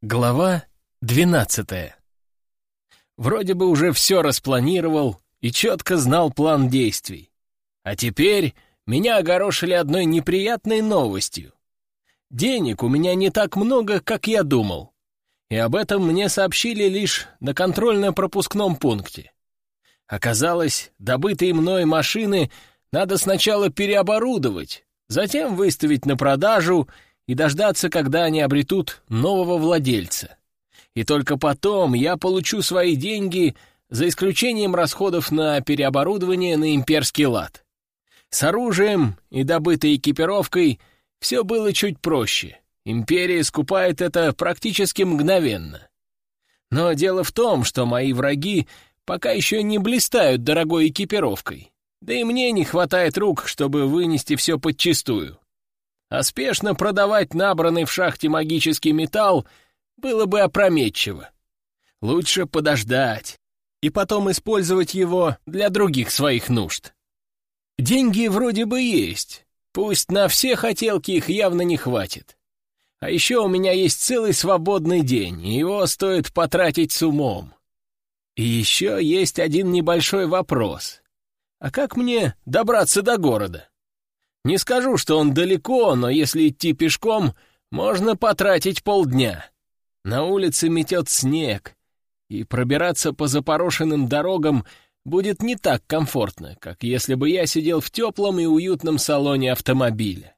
Глава двенадцатая. Вроде бы уже все распланировал и четко знал план действий. А теперь меня огорошили одной неприятной новостью. Денег у меня не так много, как я думал. И об этом мне сообщили лишь на контрольно-пропускном пункте. Оказалось, добытые мной машины надо сначала переоборудовать, затем выставить на продажу — и дождаться, когда они обретут нового владельца. И только потом я получу свои деньги, за исключением расходов на переоборудование на имперский лад. С оружием и добытой экипировкой все было чуть проще. Империя скупает это практически мгновенно. Но дело в том, что мои враги пока еще не блистают дорогой экипировкой. Да и мне не хватает рук, чтобы вынести все подчистую а спешно продавать набранный в шахте магический металл было бы опрометчиво. Лучше подождать и потом использовать его для других своих нужд. Деньги вроде бы есть, пусть на все хотелки их явно не хватит. А еще у меня есть целый свободный день, и его стоит потратить с умом. И еще есть один небольшой вопрос. А как мне добраться до города? Не скажу, что он далеко, но если идти пешком, можно потратить полдня. На улице метет снег, и пробираться по запорошенным дорогам будет не так комфортно, как если бы я сидел в теплом и уютном салоне автомобиля.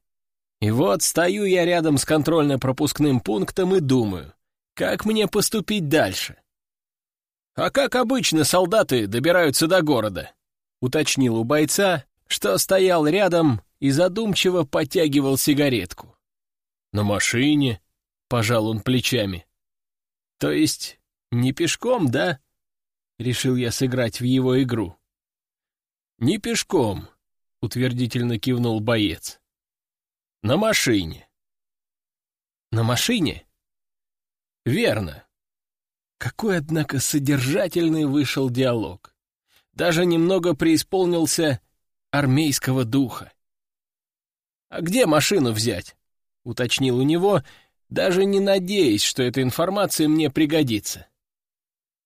И вот стою я рядом с контрольно-пропускным пунктом и думаю, как мне поступить дальше? «А как обычно солдаты добираются до города?» — уточнил у бойца, что стоял рядом и задумчиво потягивал сигаретку. «На машине», — пожал он плечами. «То есть не пешком, да?» — решил я сыграть в его игру. «Не пешком», — утвердительно кивнул боец. «На машине». «На машине?» «Верно». Какой, однако, содержательный вышел диалог. Даже немного преисполнился армейского духа. «А где машину взять?» — уточнил у него, даже не надеясь, что эта информация мне пригодится.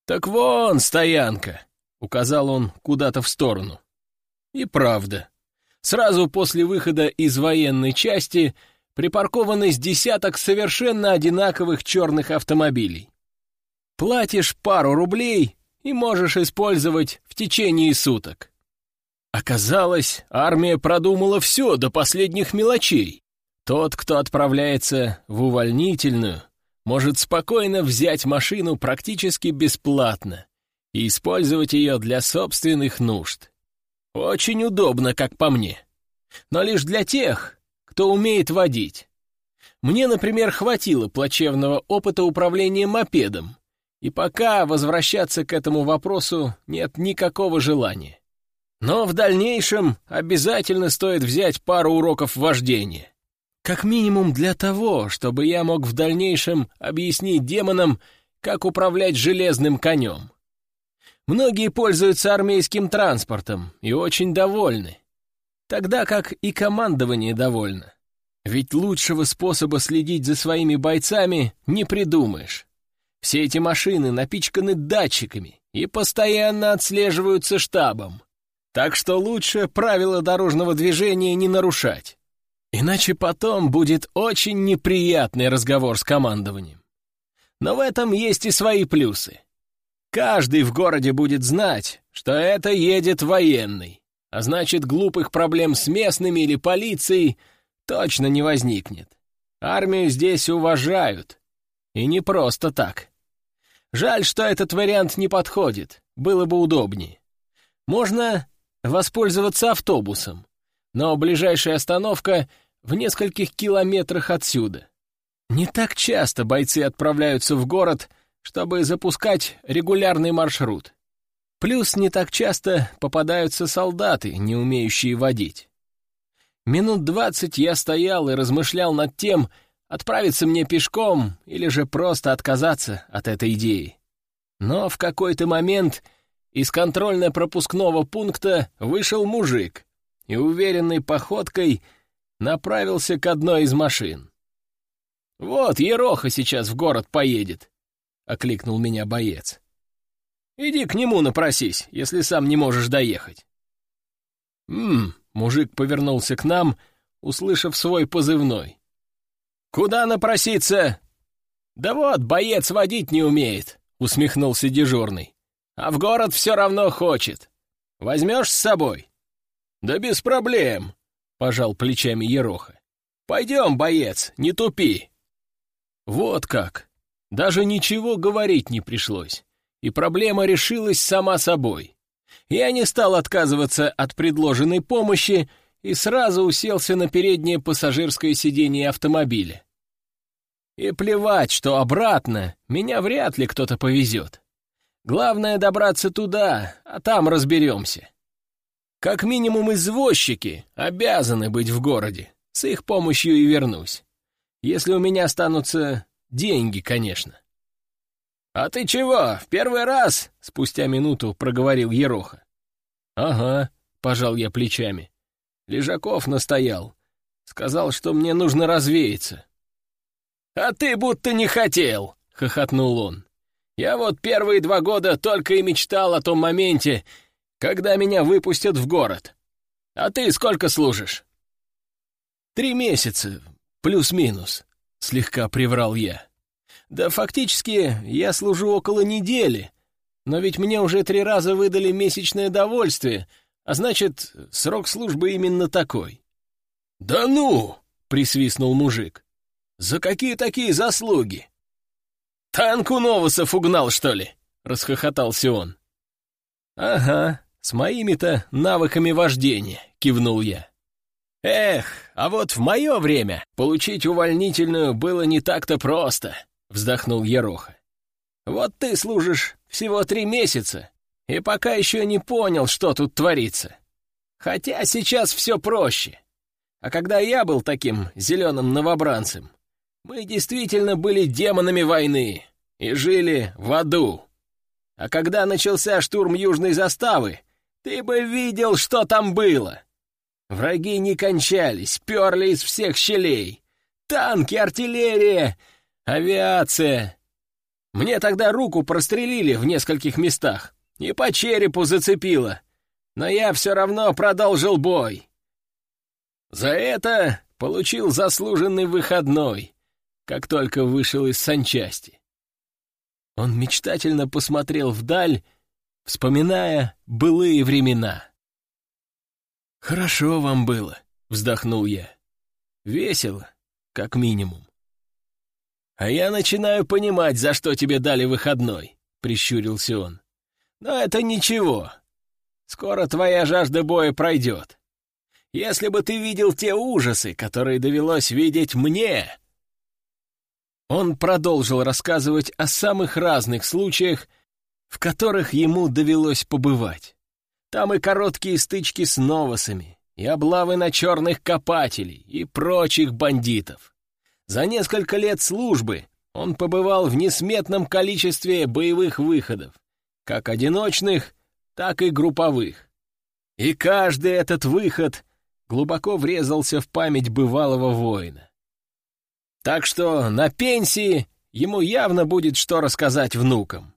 «Так вон стоянка!» — указал он куда-то в сторону. И правда. Сразу после выхода из военной части припаркованы с десяток совершенно одинаковых черных автомобилей. Платишь пару рублей и можешь использовать в течение суток. Оказалось, армия продумала все до последних мелочей. Тот, кто отправляется в увольнительную, может спокойно взять машину практически бесплатно и использовать ее для собственных нужд. Очень удобно, как по мне. Но лишь для тех, кто умеет водить. Мне, например, хватило плачевного опыта управления мопедом, и пока возвращаться к этому вопросу нет никакого желания. Но в дальнейшем обязательно стоит взять пару уроков вождения. Как минимум для того, чтобы я мог в дальнейшем объяснить демонам, как управлять железным конем. Многие пользуются армейским транспортом и очень довольны. Тогда как и командование довольно. Ведь лучшего способа следить за своими бойцами не придумаешь. Все эти машины напичканы датчиками и постоянно отслеживаются штабом. Так что лучше правила дорожного движения не нарушать. Иначе потом будет очень неприятный разговор с командованием. Но в этом есть и свои плюсы. Каждый в городе будет знать, что это едет военный, а значит, глупых проблем с местными или полицией точно не возникнет. Армию здесь уважают. И не просто так. Жаль, что этот вариант не подходит, было бы удобнее. Можно воспользоваться автобусом, но ближайшая остановка в нескольких километрах отсюда. Не так часто бойцы отправляются в город, чтобы запускать регулярный маршрут. Плюс не так часто попадаются солдаты, не умеющие водить. Минут двадцать я стоял и размышлял над тем, отправиться мне пешком или же просто отказаться от этой идеи. Но в какой-то момент из контрольно-пропускного пункта вышел мужик и уверенной походкой направился к одной из машин. Вот Ероха сейчас в город поедет», — окликнул меня боец. «Иди к нему напросись, если сам не можешь доехать». «Ммм», — мужик повернулся к нам, услышав свой позывной. «Куда напроситься?» «Да вот, боец водить не умеет», — усмехнулся дежурный. «А в город все равно хочет. Возьмешь с собой?» «Да без проблем», — пожал плечами Ероха. «Пойдем, боец, не тупи». Вот как. Даже ничего говорить не пришлось, и проблема решилась сама собой. Я не стал отказываться от предложенной помощи и сразу уселся на переднее пассажирское сиденье автомобиля. И плевать, что обратно меня вряд ли кто-то повезет. Главное добраться туда, а там разберемся. Как минимум извозчики обязаны быть в городе. С их помощью и вернусь. Если у меня останутся деньги, конечно. «А ты чего, в первый раз?» — спустя минуту проговорил Ероха. «Ага», — пожал я плечами. Лежаков настоял. Сказал, что мне нужно развеяться. «А ты будто не хотел!» — хохотнул он. «Я вот первые два года только и мечтал о том моменте, когда меня выпустят в город. А ты сколько служишь?» «Три месяца, плюс-минус», — слегка приврал я. «Да фактически я служу около недели, но ведь мне уже три раза выдали месячное довольствие, а значит, срок службы именно такой». «Да ну!» — присвистнул мужик. За какие такие заслуги? Танк у Новосов угнал, что ли? Расхохотался он. Ага, с моими-то навыками вождения, кивнул я. Эх, а вот в мое время получить увольнительную было не так-то просто, вздохнул Ероха. Вот ты служишь всего три месяца, и пока еще не понял, что тут творится. Хотя сейчас все проще. А когда я был таким зеленым новобранцем, мы действительно были демонами войны и жили в аду. А когда начался штурм южной заставы, ты бы видел, что там было. Враги не кончались, перли из всех щелей. Танки, артиллерия, авиация. Мне тогда руку прострелили в нескольких местах и по черепу зацепило. Но я все равно продолжил бой. За это получил заслуженный выходной как только вышел из санчасти. Он мечтательно посмотрел вдаль, вспоминая былые времена. «Хорошо вам было», — вздохнул я. «Весело, как минимум». «А я начинаю понимать, за что тебе дали выходной», — прищурился он. «Но это ничего. Скоро твоя жажда боя пройдет. Если бы ты видел те ужасы, которые довелось видеть мне, он продолжил рассказывать о самых разных случаях, в которых ему довелось побывать. Там и короткие стычки с новосами, и облавы на черных копателей, и прочих бандитов. За несколько лет службы он побывал в несметном количестве боевых выходов, как одиночных, так и групповых. И каждый этот выход глубоко врезался в память бывалого воина. Так что на пенсии ему явно будет что рассказать внукам.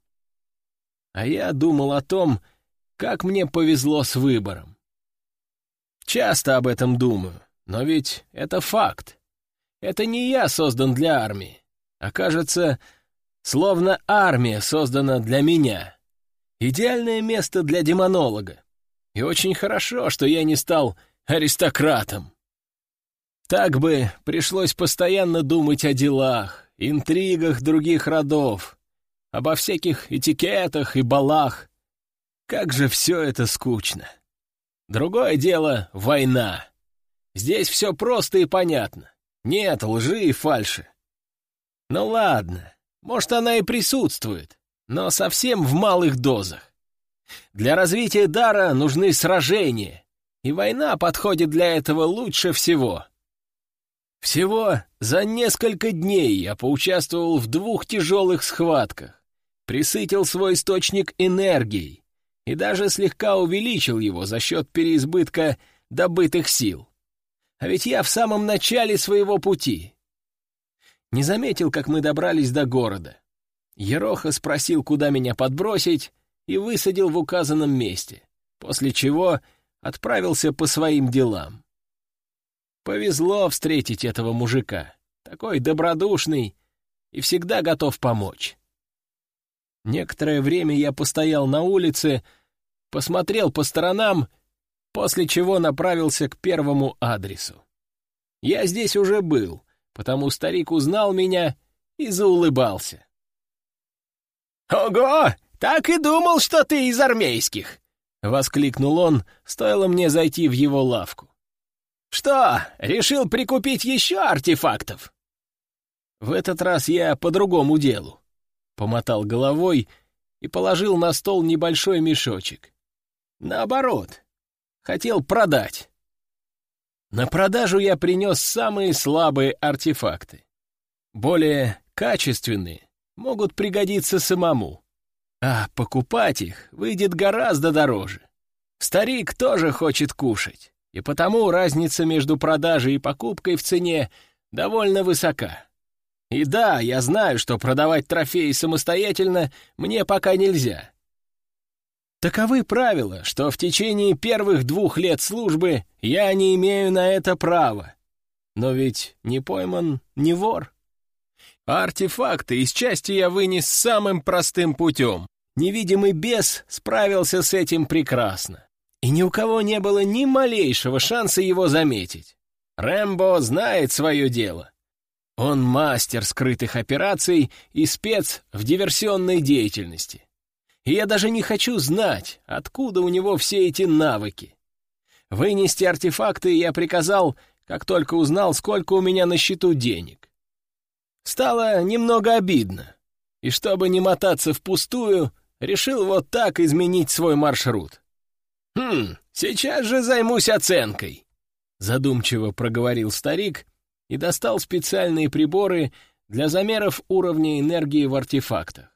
А я думал о том, как мне повезло с выбором. Часто об этом думаю, но ведь это факт. Это не я создан для армии, а кажется, словно армия создана для меня. Идеальное место для демонолога. И очень хорошо, что я не стал аристократом. Так бы пришлось постоянно думать о делах, интригах других родов, обо всяких этикетах и балах. Как же все это скучно. Другое дело — война. Здесь все просто и понятно. Нет лжи и фальши. Ну ладно, может, она и присутствует, но совсем в малых дозах. Для развития дара нужны сражения, и война подходит для этого лучше всего. Всего за несколько дней я поучаствовал в двух тяжелых схватках, присытил свой источник энергией и даже слегка увеличил его за счет переизбытка добытых сил. А ведь я в самом начале своего пути. не заметил, как мы добрались до города. Ероха спросил, куда меня подбросить, и высадил в указанном месте, после чего отправился по своим делам. Повезло встретить этого мужика, такой добродушный и всегда готов помочь. Некоторое время я постоял на улице, посмотрел по сторонам, после чего направился к первому адресу. Я здесь уже был, потому старик узнал меня и заулыбался. «Ого! Так и думал, что ты из армейских!» — воскликнул он, стоило мне зайти в его лавку. «Что, решил прикупить еще артефактов?» В этот раз я по другому делу. Помотал головой и положил на стол небольшой мешочек. Наоборот, хотел продать. На продажу я принес самые слабые артефакты. Более качественные могут пригодиться самому. А покупать их выйдет гораздо дороже. Старик тоже хочет кушать, и потому разница между продажей и покупкой в цене довольно высока. И да, я знаю, что продавать трофеи самостоятельно мне пока нельзя. Таковы правила, что в течение первых двух лет службы я не имею на это права. Но ведь не пойман, не вор. артефакты из части я вынес самым простым путем. Невидимый бес справился с этим прекрасно. И ни у кого не было ни малейшего шанса его заметить. Рэмбо знает свое дело. Он мастер скрытых операций и спец в диверсионной деятельности. И я даже не хочу знать, откуда у него все эти навыки. Вынести артефакты я приказал, как только узнал, сколько у меня на счету денег. Стало немного обидно, и чтобы не мотаться впустую, решил вот так изменить свой маршрут. «Хм, сейчас же займусь оценкой», — задумчиво проговорил старик и достал специальные приборы для замеров уровня энергии в артефактах.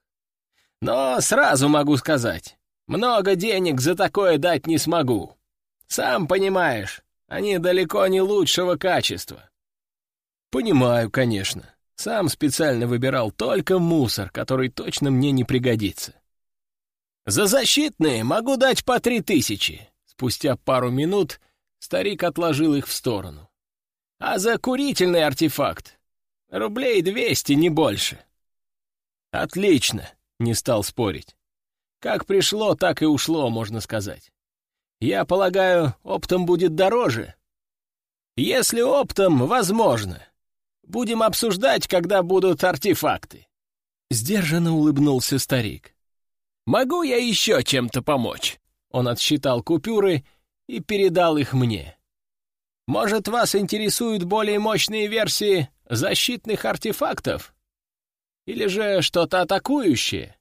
Но сразу могу сказать, много денег за такое дать не смогу. Сам понимаешь, они далеко не лучшего качества. Понимаю, конечно. Сам специально выбирал только мусор, который точно мне не пригодится. За защитные могу дать по три тысячи. Спустя пару минут старик отложил их в сторону. А за курительный артефакт рублей двести, не больше. Отлично не стал спорить. Как пришло, так и ушло, можно сказать. Я полагаю, оптом будет дороже? Если оптом, возможно. Будем обсуждать, когда будут артефакты. Сдержанно улыбнулся старик. «Могу я еще чем-то помочь?» Он отсчитал купюры и передал их мне. «Может, вас интересуют более мощные версии защитных артефактов?» Или же что-то атакующее?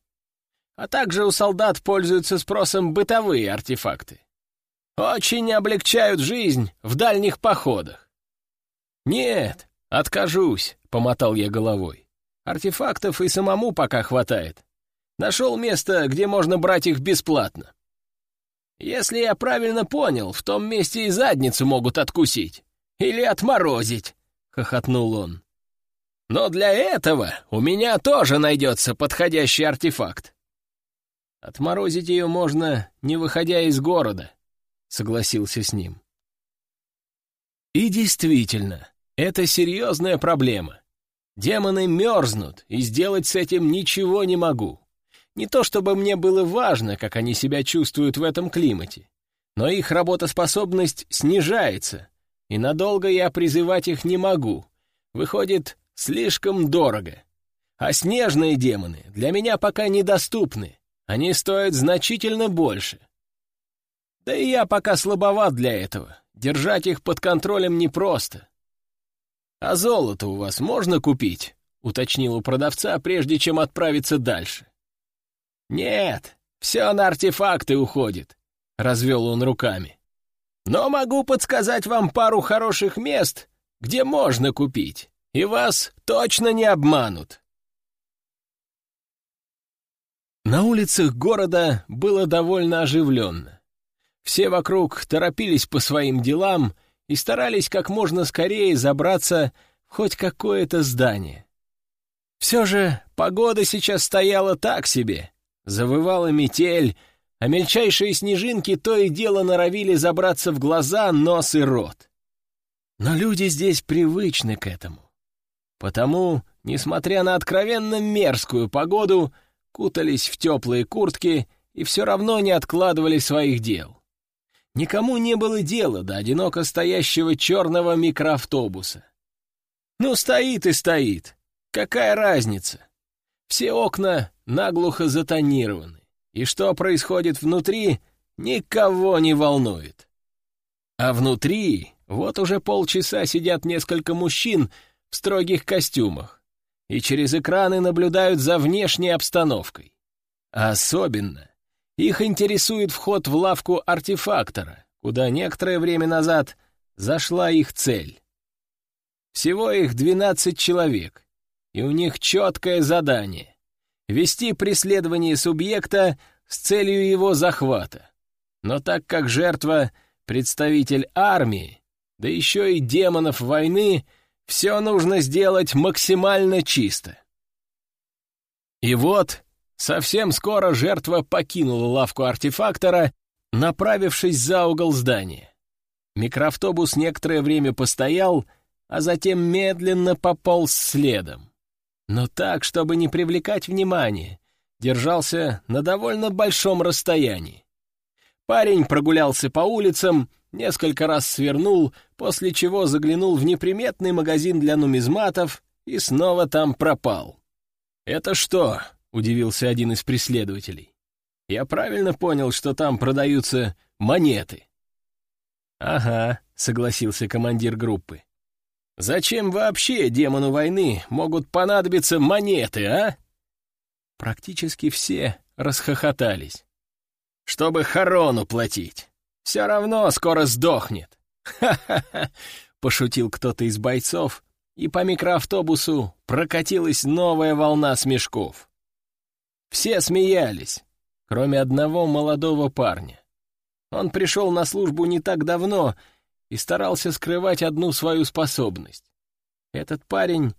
А также у солдат пользуются спросом бытовые артефакты. Очень облегчают жизнь в дальних походах. «Нет, откажусь», — помотал я головой. «Артефактов и самому пока хватает. Нашел место, где можно брать их бесплатно. Если я правильно понял, в том месте и задницу могут откусить. Или отморозить», — хохотнул он. Но для этого у меня тоже найдется подходящий артефакт. Отморозить ее можно, не выходя из города, — согласился с ним. И действительно, это серьезная проблема. Демоны мерзнут, и сделать с этим ничего не могу. Не то чтобы мне было важно, как они себя чувствуют в этом климате, но их работоспособность снижается, и надолго я призывать их не могу. Выходит, слишком дорого. А снежные демоны для меня пока недоступны. Они стоят значительно больше. Да и я пока слабоват для этого. Держать их под контролем непросто. «А золото у вас можно купить?» — уточнил у продавца, прежде чем отправиться дальше. «Нет, все на артефакты уходит», — развел он руками. «Но могу подсказать вам пару хороших мест, где можно купить и вас точно не обманут. На улицах города было довольно оживленно. Все вокруг торопились по своим делам и старались как можно скорее забраться в хоть какое-то здание. Все же погода сейчас стояла так себе. Завывала метель, а мельчайшие снежинки то и дело норовили забраться в глаза, нос и рот. Но люди здесь привычны к этому. Потому, несмотря на откровенно мерзкую погоду, кутались в теплые куртки и все равно не откладывали своих дел. Никому не было дела до одиноко стоящего черного микроавтобуса. Ну, стоит и стоит. Какая разница? Все окна наглухо затонированы, и что происходит внутри, никого не волнует. А внутри вот уже полчаса сидят несколько мужчин в строгих костюмах и через экраны наблюдают за внешней обстановкой. А особенно их интересует вход в лавку артефактора, куда некоторое время назад зашла их цель. Всего их 12 человек, и у них четкое задание — вести преследование субъекта с целью его захвата. Но так как жертва — представитель армии, да еще и демонов войны, все нужно сделать максимально чисто. И вот Совсем скоро жертва покинула лавку артефактора, направившись за угол здания. Микроавтобус некоторое время постоял, а затем медленно пополз следом. Но так, чтобы не привлекать внимания, держался на довольно большом расстоянии. Парень прогулялся по улицам, несколько раз свернул, после чего заглянул в неприметный магазин для нумизматов и снова там пропал. «Это что, — удивился один из преследователей. «Я правильно понял, что там продаются монеты?» «Ага», — согласился командир группы. «Зачем вообще демону войны могут понадобиться монеты, а?» Практически все расхохотались. «Чтобы хорону платить. Все равно скоро сдохнет». «Ха-ха-ха!» — пошутил кто-то из бойцов, и по микроавтобусу прокатилась новая волна смешков. Все смеялись, кроме одного молодого парня. Он пришел на службу не так давно и старался скрывать одну свою способность. Этот парень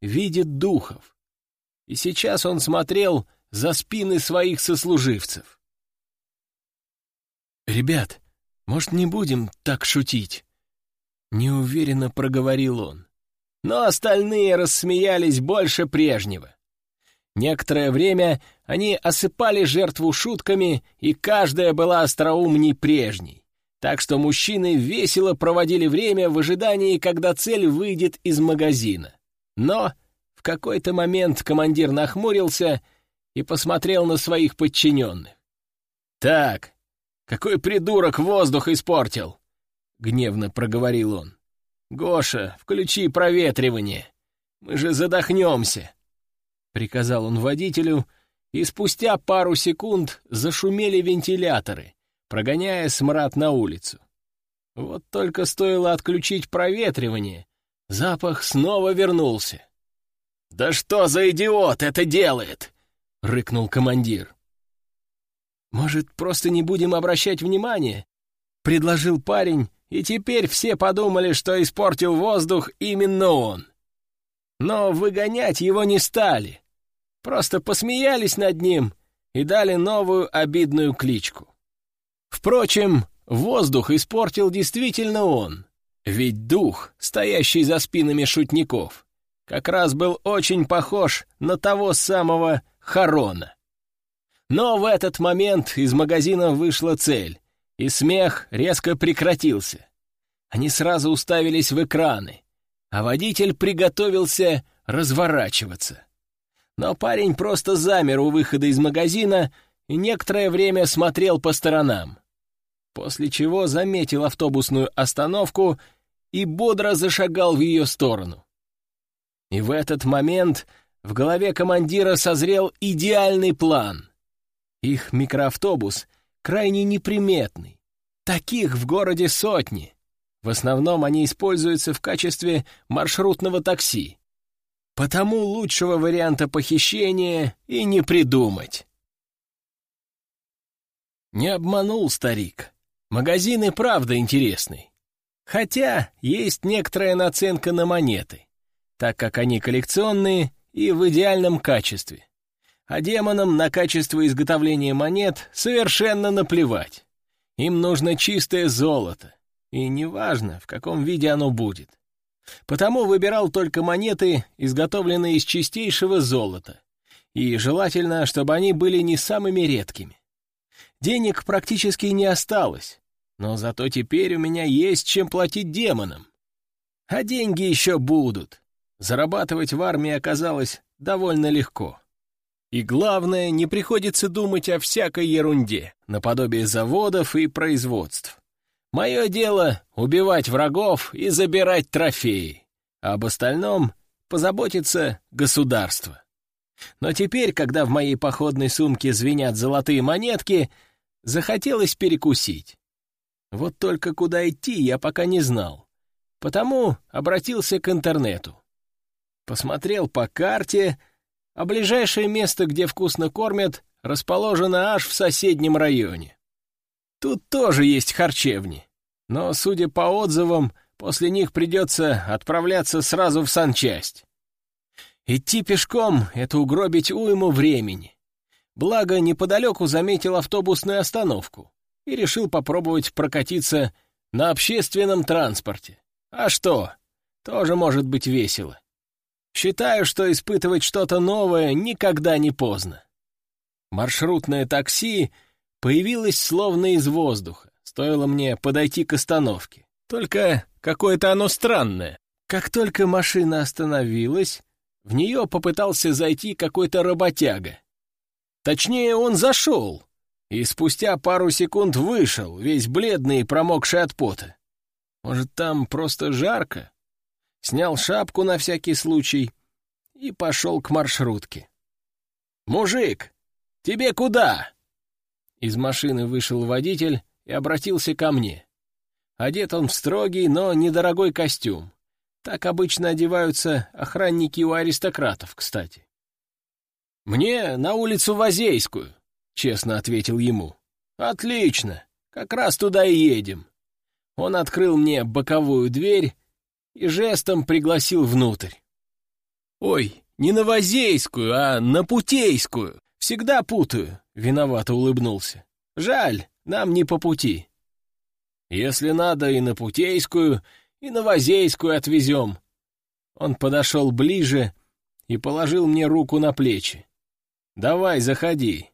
видит духов. И сейчас он смотрел за спины своих сослуживцев. «Ребят, может, не будем так шутить?» Неуверенно проговорил он. Но остальные рассмеялись больше прежнего. Некоторое время они осыпали жертву шутками, и каждая была остроумней прежней. Так что мужчины весело проводили время в ожидании, когда цель выйдет из магазина. Но в какой-то момент командир нахмурился и посмотрел на своих подчиненных. «Так, какой придурок воздух испортил?» — гневно проговорил он. «Гоша, включи проветривание. Мы же задохнемся» приказал он водителю, и спустя пару секунд зашумели вентиляторы, прогоняя смрад на улицу. Вот только стоило отключить проветривание, запах снова вернулся. «Да что за идиот это делает?» — рыкнул командир. «Может, просто не будем обращать внимания?» — предложил парень, и теперь все подумали, что испортил воздух именно он. Но выгонять его не стали. Просто посмеялись над ним и дали новую обидную кличку. Впрочем, воздух испортил действительно он, ведь дух, стоящий за спинами шутников, как раз был очень похож на того самого Харона. Но в этот момент из магазина вышла цель, и смех резко прекратился. Они сразу уставились в экраны, а водитель приготовился разворачиваться. Но парень просто замер у выхода из магазина и некоторое время смотрел по сторонам. После чего заметил автобусную остановку и бодро зашагал в ее сторону. И в этот момент в голове командира созрел идеальный план. Их микроавтобус крайне неприметный. Таких в городе сотни. В основном они используются в качестве маршрутного такси. Потому лучшего варианта похищения и не придумать. Не обманул старик. Магазин и правда интересный. Хотя есть некоторая наценка на монеты, так как они коллекционные и в идеальном качестве. А демонам на качество изготовления монет совершенно наплевать. Им нужно чистое золото, и неважно, в каком виде оно будет. Потому выбирал только монеты, изготовленные из чистейшего золота, и желательно, чтобы они были не самыми редкими. Денег практически не осталось, но зато теперь у меня есть чем платить демонам. А деньги еще будут. Зарабатывать в армии оказалось довольно легко. И главное, не приходится думать о всякой ерунде, наподобие заводов и производств. Мое дело — убивать врагов и забирать трофеи, а об остальном позаботится государство. Но теперь, когда в моей походной сумке звенят золотые монетки, захотелось перекусить. Вот только куда идти я пока не знал. Потому обратился к интернету. Посмотрел по карте, а ближайшее место, где вкусно кормят, расположено аж в соседнем районе. Тут тоже есть харчевни, но, судя по отзывам, после них придется отправляться сразу в санчасть. Идти пешком — это угробить уйму времени. Благо, неподалеку заметил автобусную остановку и решил попробовать прокатиться на общественном транспорте. А что? Тоже может быть весело. Считаю, что испытывать что-то новое никогда не поздно. Маршрутное такси появилось словно из воздуха. Стоило мне подойти к остановке. Только какое-то оно странное. Как только машина остановилась, в нее попытался зайти какой-то работяга. Точнее, он зашел, и спустя пару секунд вышел, весь бледный и промокший от пота. Может, там просто жарко? Снял шапку на всякий случай и пошел к маршрутке. «Мужик, тебе куда?» Из машины вышел водитель и обратился ко мне. Одет он в строгий, но недорогой костюм. Так обычно одеваются охранники у аристократов, кстати. «Мне на улицу Возейскую», — честно ответил ему. «Отлично, как раз туда и едем». Он открыл мне боковую дверь и жестом пригласил внутрь. «Ой, не на Возейскую, а на Путейскую. Всегда путаю», — виновато улыбнулся. «Жаль, нам не по пути». «Если надо, и на Путейскую, и на Возейскую отвезем». Он подошел ближе и положил мне руку на плечи. «Давай, заходи.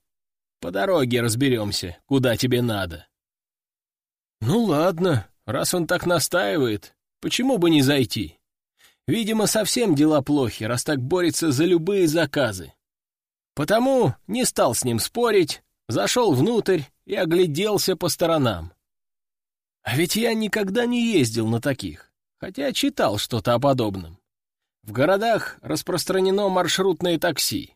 По дороге разберемся, куда тебе надо». «Ну ладно, раз он так настаивает, почему бы не зайти? Видимо, совсем дела плохи, раз так борется за любые заказы. Потому не стал с ним спорить, зашел внутрь и огляделся по сторонам. А ведь я никогда не ездил на таких, хотя читал что-то о подобном. В городах распространено маршрутное такси.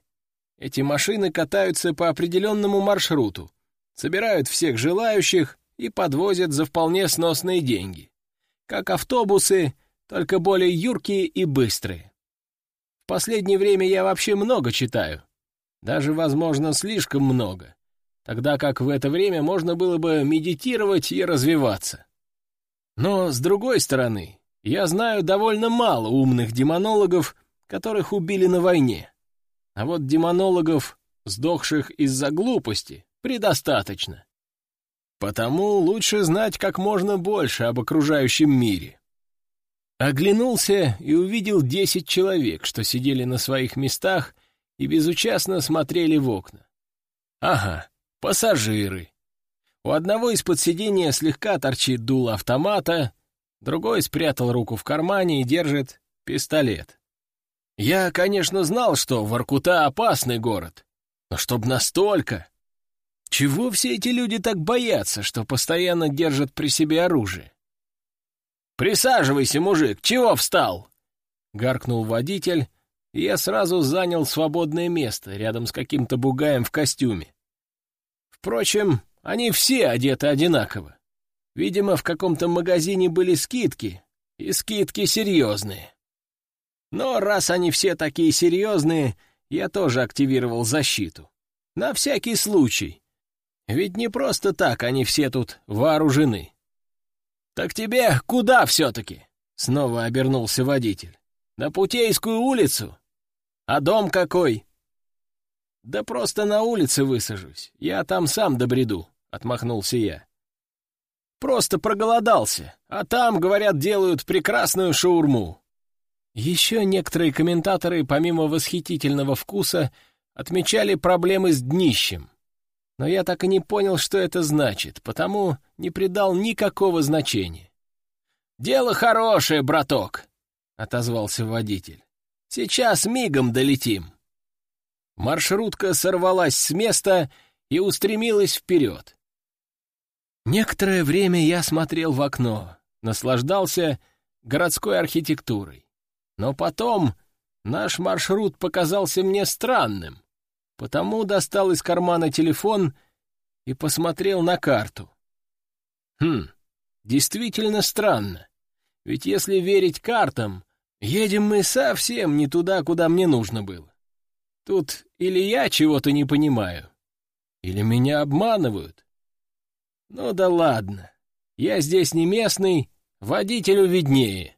Эти машины катаются по определенному маршруту, собирают всех желающих и подвозят за вполне сносные деньги. Как автобусы, только более юркие и быстрые. В последнее время я вообще много читаю. Даже, возможно, слишком много тогда как в это время можно было бы медитировать и развиваться. Но, с другой стороны, я знаю довольно мало умных демонологов, которых убили на войне. А вот демонологов, сдохших из-за глупости, предостаточно. Потому лучше знать как можно больше об окружающем мире. Оглянулся и увидел десять человек, что сидели на своих местах и безучастно смотрели в окна. Ага, Пассажиры. У одного из-под сидения слегка торчит дуло автомата, другой спрятал руку в кармане и держит пистолет. Я, конечно, знал, что Воркута — опасный город, но чтоб настолько... Чего все эти люди так боятся, что постоянно держат при себе оружие? «Присаживайся, мужик, чего встал?» — гаркнул водитель, и я сразу занял свободное место рядом с каким-то бугаем в костюме. Впрочем, они все одеты одинаково. Видимо, в каком-то магазине были скидки, и скидки серьезные. Но раз они все такие серьезные, я тоже активировал защиту. На всякий случай. Ведь не просто так они все тут вооружены. «Так тебе куда все-таки?» — снова обернулся водитель. «На Путейскую улицу?» А дом какой?» «Да просто на улице высажусь. Я там сам добреду», — отмахнулся я. «Просто проголодался, а там, говорят, делают прекрасную шаурму». Еще некоторые комментаторы, помимо восхитительного вкуса, отмечали проблемы с днищем. Но я так и не понял, что это значит, потому не придал никакого значения. «Дело хорошее, браток», — отозвался водитель. «Сейчас мигом долетим». Маршрутка сорвалась с места и устремилась вперед. Некоторое время я смотрел в окно, наслаждался городской архитектурой. Но потом наш маршрут показался мне странным, потому достал из кармана телефон и посмотрел на карту. Хм, действительно странно. Ведь если верить картам, едем мы совсем не туда, куда мне нужно было. Тут или я чего-то не понимаю, или меня обманывают. Ну да ладно, я здесь не местный, водителю виднее.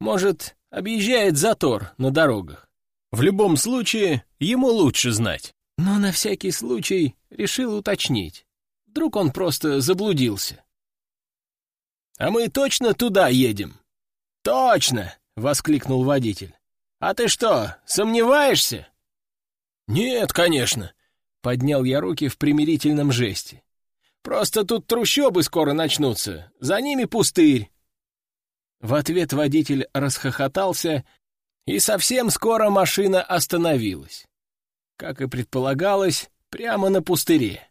Может, объезжает затор на дорогах. В любом случае, ему лучше знать. Но на всякий случай решил уточнить. Вдруг он просто заблудился. «А мы точно туда едем?» «Точно!» — воскликнул водитель. «А ты что, сомневаешься?» «Нет, конечно», — поднял я руки в примирительном жесте. «Просто тут трущобы скоро начнутся, за ними пустырь». В ответ водитель расхохотался, и совсем скоро машина остановилась. Как и предполагалось, прямо на пустыре.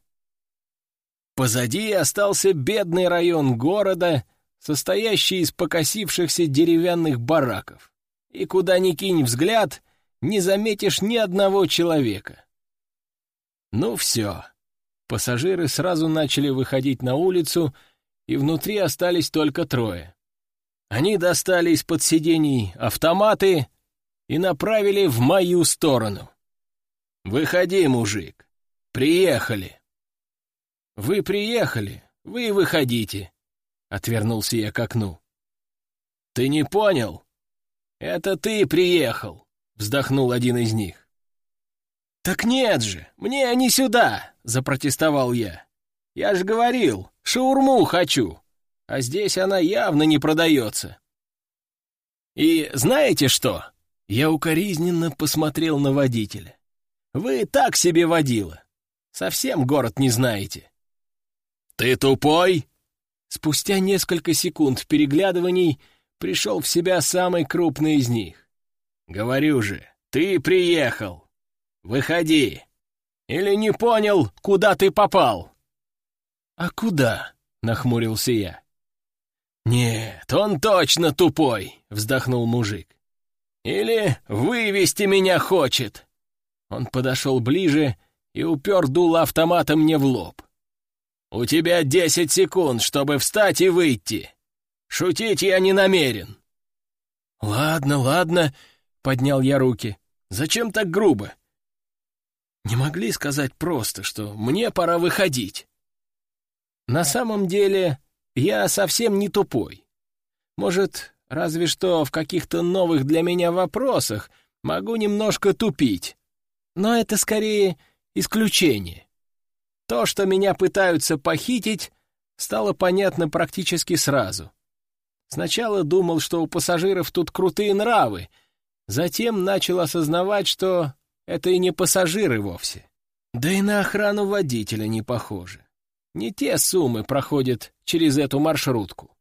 Позади остался бедный район города, состоящий из покосившихся деревянных бараков. И куда ни кинь взгляд — не заметишь ни одного человека. Ну все. Пассажиры сразу начали выходить на улицу, и внутри остались только трое. Они достали из-под сидений автоматы и направили в мою сторону. «Выходи, мужик. Приехали». «Вы приехали, вы выходите», — отвернулся я к окну. «Ты не понял? Это ты приехал. — вздохнул один из них. «Так нет же, мне не сюда!» — запротестовал я. «Я же говорил, шаурму хочу, а здесь она явно не продается». «И знаете что?» Я укоризненно посмотрел на водителя. «Вы так себе водила. Совсем город не знаете». «Ты тупой?» Спустя несколько секунд переглядываний пришел в себя самый крупный из них. Говорю же, ты приехал. Выходи. Или не понял, куда ты попал? А куда? Нахмурился я. Нет, он точно тупой, вздохнул мужик. Или вывести меня хочет. Он подошел ближе и упер дуло автомата мне в лоб. «У тебя десять секунд, чтобы встать и выйти. Шутить я не намерен». «Ладно, ладно», Поднял я руки. «Зачем так грубо?» Не могли сказать просто, что мне пора выходить. На самом деле, я совсем не тупой. Может, разве что в каких-то новых для меня вопросах могу немножко тупить. Но это скорее исключение. То, что меня пытаются похитить, стало понятно практически сразу. Сначала думал, что у пассажиров тут крутые нравы — Затем начал осознавать, что это и не пассажиры вовсе. Да и на охрану водителя не похоже. Не те суммы проходят через эту маршрутку.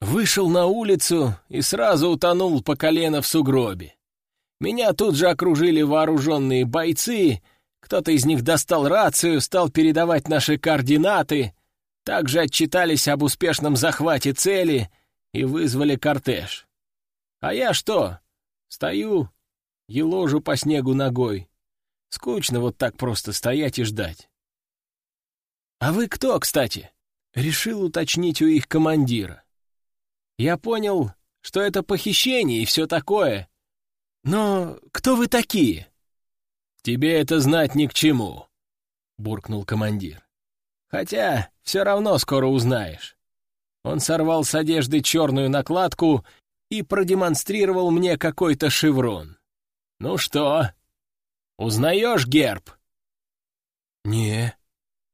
Вышел на улицу и сразу утонул по колено в сугробе. Меня тут же окружили вооруженные бойцы, кто-то из них достал рацию, стал передавать наши координаты, также отчитались об успешном захвате цели и вызвали кортеж. А я что? Стою, еложу по снегу ногой. Скучно вот так просто стоять и ждать. «А вы кто, кстати?» — решил уточнить у их командира. «Я понял, что это похищение и все такое. Но кто вы такие?» «Тебе это знать ни к чему», — буркнул командир. «Хотя все равно скоро узнаешь». Он сорвал с одежды черную накладку и продемонстрировал мне какой-то шеврон. «Ну что, узнаешь герб?» «Не».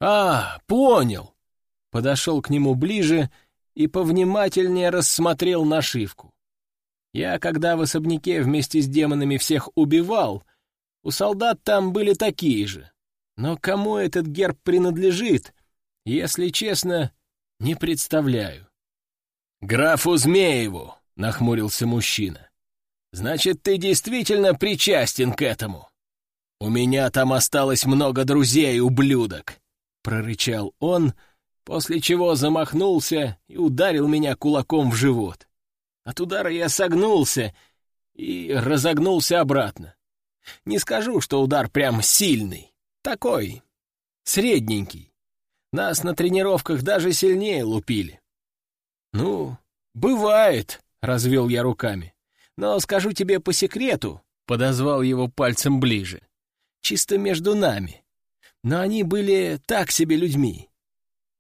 «А, понял!» Подошел к нему ближе и повнимательнее рассмотрел нашивку. Я, когда в особняке вместе с демонами всех убивал, у солдат там были такие же. Но кому этот герб принадлежит, если честно, не представляю. «Графу Змееву!» — нахмурился мужчина. «Значит, ты действительно причастен к этому?» «У меня там осталось много друзей, ублюдок!» — прорычал он, после чего замахнулся и ударил меня кулаком в живот. От удара я согнулся и разогнулся обратно. Не скажу, что удар прям сильный. Такой, средненький. Нас на тренировках даже сильнее лупили. «Ну, бывает», — развел я руками. «Но скажу тебе по секрету», — подозвал его пальцем ближе. «Чисто между нами. Но они были так себе людьми».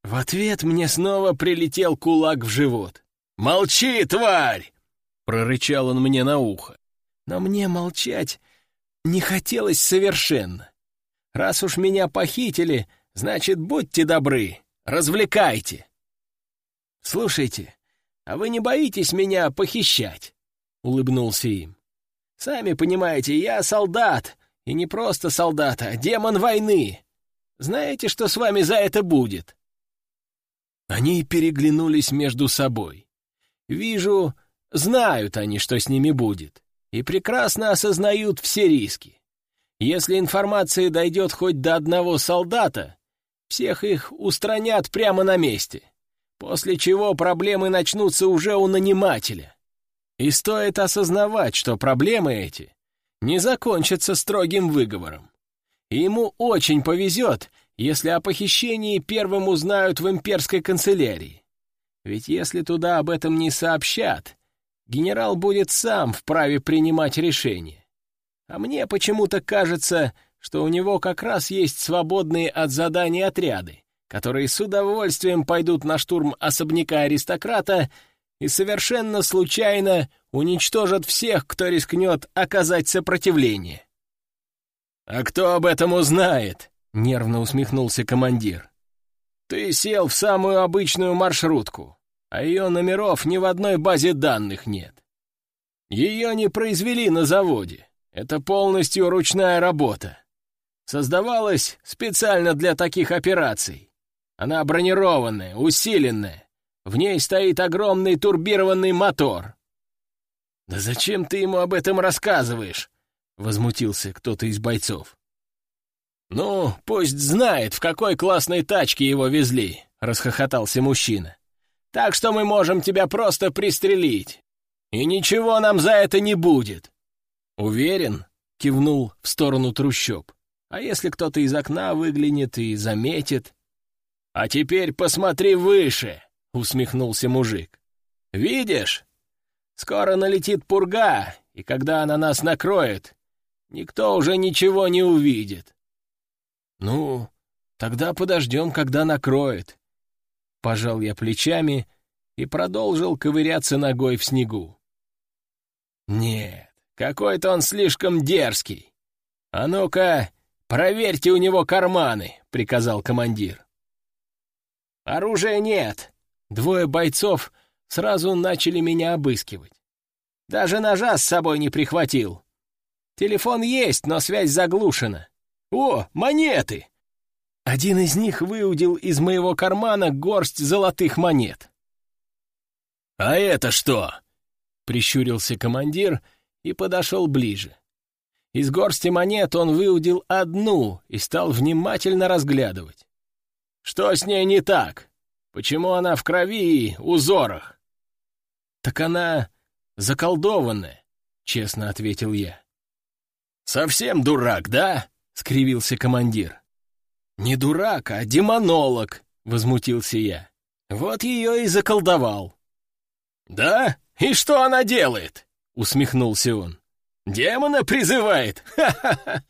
В ответ мне снова прилетел кулак в живот. «Молчи, тварь!» — прорычал он мне на ухо. Но мне молчать не хотелось совершенно. Раз уж меня похитили, значит, будьте добры, развлекайте. Слушайте, а вы не боитесь меня похищать? Улыбнулся им. Сами понимаете, я солдат, и не просто солдат, а демон войны. Знаете, что с вами за это будет?» Они переглянулись между собой. Вижу, знают они, что с ними будет, и прекрасно осознают все риски. Если информация дойдет хоть до одного солдата, всех их устранят прямо на месте, после чего проблемы начнутся уже у нанимателя. И стоит осознавать, что проблемы эти не закончатся строгим выговором. И ему очень повезет, если о похищении первым узнают в имперской канцелярии. Ведь если туда об этом не сообщат, генерал будет сам вправе принимать решение. А мне почему-то кажется, что у него как раз есть свободные от заданий отряды, которые с удовольствием пойдут на штурм особняка аристократа и совершенно случайно уничтожат всех, кто рискнет оказать сопротивление. «А кто об этом узнает?» — нервно усмехнулся командир. «Ты сел в самую обычную маршрутку, а ее номеров ни в одной базе данных нет. Ее не произвели на заводе. Это полностью ручная работа. Создавалась специально для таких операций. Она бронированная, усиленная. В ней стоит огромный турбированный мотор. «Да зачем ты ему об этом рассказываешь?» — возмутился кто-то из бойцов. «Ну, пусть знает, в какой классной тачке его везли», — расхохотался мужчина. «Так что мы можем тебя просто пристрелить. И ничего нам за это не будет». «Уверен?» — кивнул в сторону трущоб. «А если кто-то из окна выглянет и заметит?» «А теперь посмотри выше!» — усмехнулся мужик. «Видишь? Скоро налетит пурга, и когда она нас накроет, никто уже ничего не увидит. «Ну, тогда подождем, когда накроет». Пожал я плечами и продолжил ковыряться ногой в снегу. «Нет, какой-то он слишком дерзкий. А ну-ка, проверьте у него карманы», — приказал командир. «Оружия нет». Двое бойцов сразу начали меня обыскивать. Даже ножа с собой не прихватил. Телефон есть, но связь заглушена. «О, монеты!» Один из них выудил из моего кармана горсть золотых монет. «А это что?» — прищурился командир и подошел ближе. Из горсти монет он выудил одну и стал внимательно разглядывать. «Что с ней не так? Почему она в крови и узорах?» «Так она заколдованная», — честно ответил я. «Совсем дурак, да?» — скривился командир. «Не дурак, а демонолог», — возмутился я. «Вот ее и заколдовал». «Да? И что она делает?» — усмехнулся он. «Демона призывает! Ха-ха-ха!»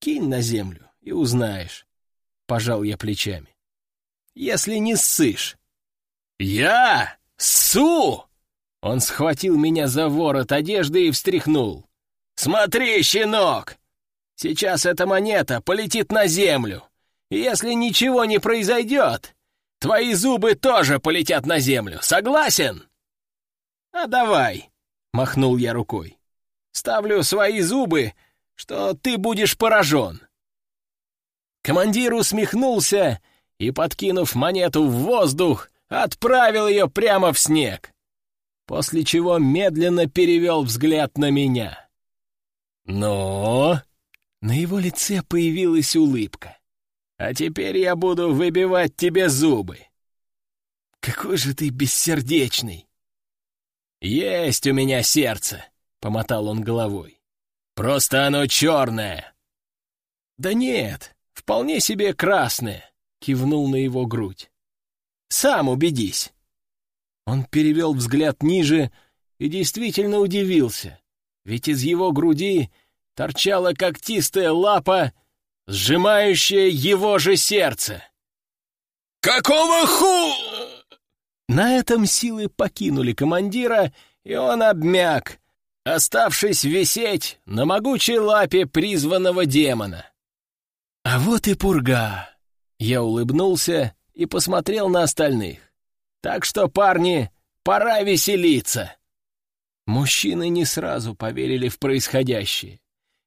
«Кинь на землю и узнаешь», — пожал я плечами. «Если не ссышь». «Я? Ссу!» Он схватил меня за ворот одежды и встряхнул. «Смотри, щенок! Сейчас эта монета полетит на землю. Если ничего не произойдет, твои зубы тоже полетят на землю. Согласен?» «А давай!» — махнул я рукой. «Ставлю свои зубы, что ты будешь поражен». Командир усмехнулся и, подкинув монету в воздух, отправил ее прямо в снег, после чего медленно перевел взгляд на меня. «Но...» На его лице появилась улыбка. «А теперь я буду выбивать тебе зубы». «Какой же ты бессердечный!» «Есть у меня сердце», — помотал он головой. «Просто оно черное». «Да нет, вполне себе красное», — кивнул на его грудь. «Сам убедись». Он перевел взгляд ниже и действительно удивился, ведь из его груди торчала когтистая лапа, сжимающая его же сердце. «Какого ху...» На этом силы покинули командира, и он обмяк, оставшись висеть на могучей лапе призванного демона. А вот и пурга. Я улыбнулся и посмотрел на остальных. Так что, парни, пора веселиться. Мужчины не сразу поверили в происходящее.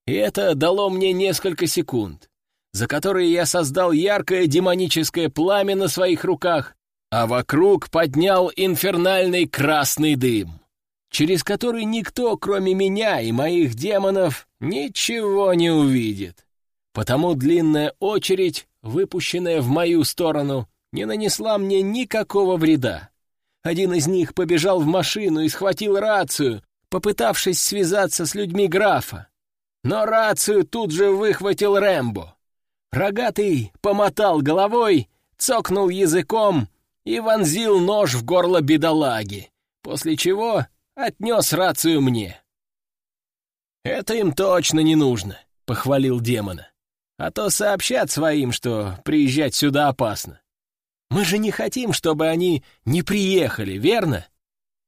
И это дало мне несколько секунд, за которые я создал яркое демоническое пламя на своих руках, а вокруг поднял инфернальный красный дым, через который никто, кроме меня и моих демонов, ничего не увидит. Потому длинная очередь, выпущенная в мою сторону, не нанесла мне никакого вреда. Один из них побежал в машину и схватил рацию, попытавшись связаться с людьми графа. Но рацию тут же выхватил Рэмбо. Рогатый помотал головой, цокнул языком и вонзил нож в горло бедолаги, после чего отнес рацию мне. «Это им точно не нужно», — похвалил демона. «А то сообщат своим, что приезжать сюда опасно. Мы же не хотим, чтобы они не приехали, верно?»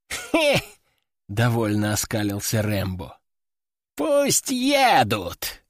«Хе!» — довольно оскалился Рэмбо. «Пусть едут!»